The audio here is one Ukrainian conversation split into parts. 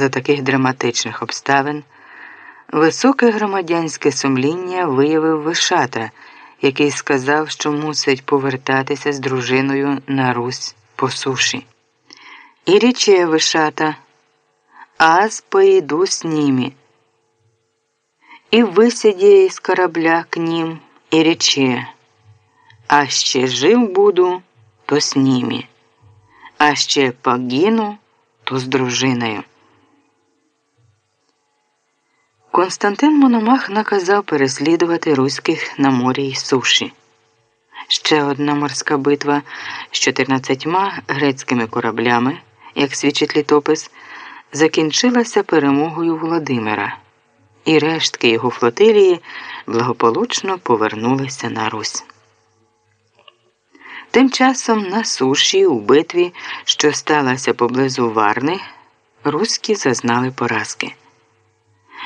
за таких драматичних обставин високе громадянське сумління виявив Вишата, який сказав, що мусить повертатися з дружиною на Русь по суші. І рече Вишата, аз поїду з ними. І висидє із корабля к ним і рече, а ще жив буду, то з ними, а ще погину, то з дружиною. Константин Мономах наказав переслідувати руських на морі й суші. Ще одна морська битва з 14 грецькими кораблями, як свідчить літопис, закінчилася перемогою Володимира, і рештки його флотилії благополучно повернулися на Русь. Тим часом на суші у битві, що сталася поблизу Варни, руські зазнали поразки.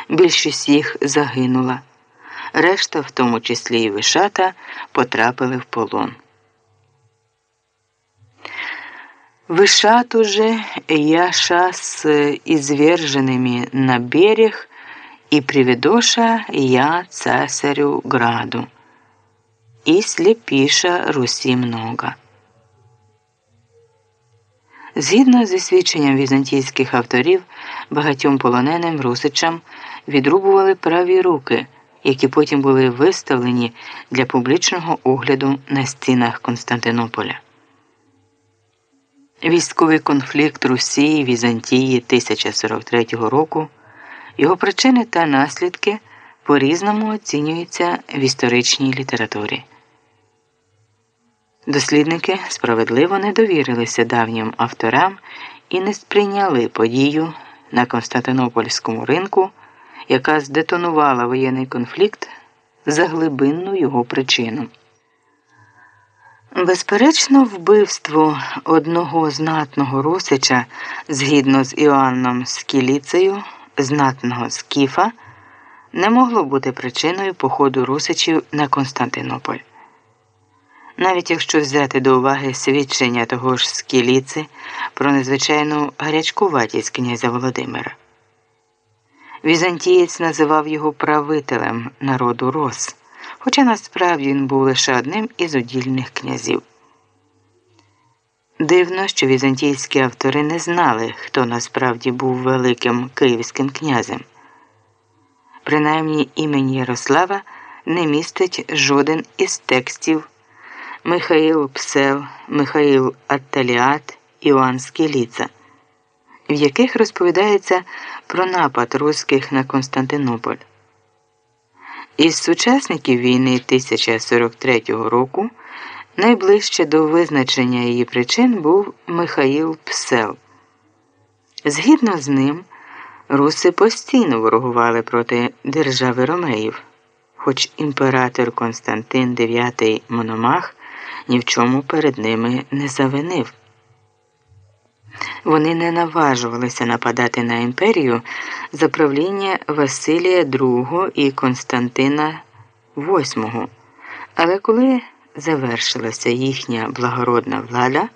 Більшість їх загинула, решта, в тому числі і вишата, потрапили в полон. Вышат уже яша с изверженными на берег и приведоша я цесарю граду. І сліпіша Русі много. Згідно зі свідченням візантійських авторів, багатьом полоненим русичам відрубували праві руки, які потім були виставлені для публічного огляду на стінах Константинополя. Військовий конфлікт Русі і Візантії 1043 року, його причини та наслідки по різному оцінюються в історичній літературі. Дослідники справедливо не довірилися давнім авторам і не сприйняли подію на Константинопольському ринку, яка здетонувала воєнний конфлікт за глибинну його причину. Безперечно, вбивство одного знатного русича згідно з Іоанном Скіліцею, знатного скіфа, не могло бути причиною походу русичів на Константинополь. Навіть якщо взяти до уваги свідчення того ж скіліци про незвичайну гарячкуватість князя Володимира. Візантієць називав його правителем народу Рос, хоча насправді він був лише одним із удільних князів. Дивно, що візантійські автори не знали, хто насправді був великим київським князем. Принаймні імені Ярослава не містить жоден із текстів. Михаїл Псел, Михаїл Атталіат, Іоанн Скіліца, в яких розповідається про напад руських на Константинополь. Із сучасників війни 1043 року найближче до визначення її причин був Михаїл Псел. Згідно з ним, руси постійно ворогували проти держави Ромеїв, хоч імператор Константин IX Мономах ні в чому перед ними не завинив. Вони не наважувалися нападати на імперію за правління Василія II і Константина VIII. Але коли завершилася їхня благородна влада,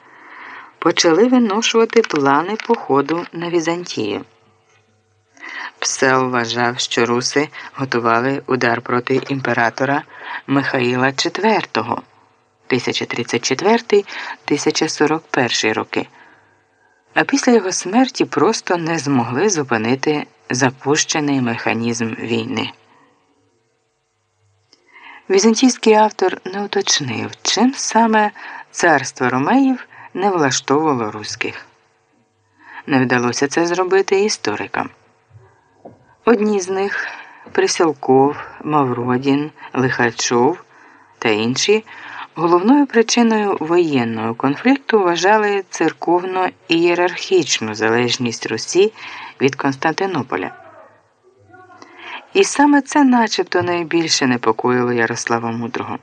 почали виношувати плани походу на Візантію. Псел вважав, що руси готували удар проти імператора Михаїла IV. 1034-1041 роки, а після його смерті просто не змогли зупинити запущений механізм війни. Візантійський автор не уточнив, чим саме царство ромеїв не влаштовувало руських. Не вдалося це зробити історикам. Одні з них Присілков, Мавродін, Лихачов та інші. Головною причиною воєнного конфлікту вважали церковно ієрархічну залежність Русі від Константинополя. І саме це начебто найбільше непокоїло Ярослава Мудрого.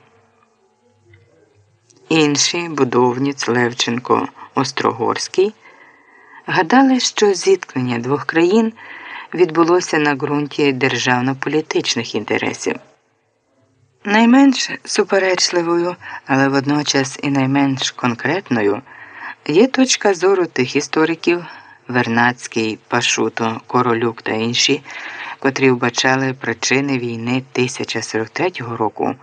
Інші будовніць Левченко Острогорський гадали, що зіткнення двох країн відбулося на ґрунті державно-політичних інтересів. Найменш суперечливою, але водночас і найменш конкретною є точка зору тих істориків, Вернацький, Пашуто, Королюк та інші, котрі вбачали причини війни 1043 року.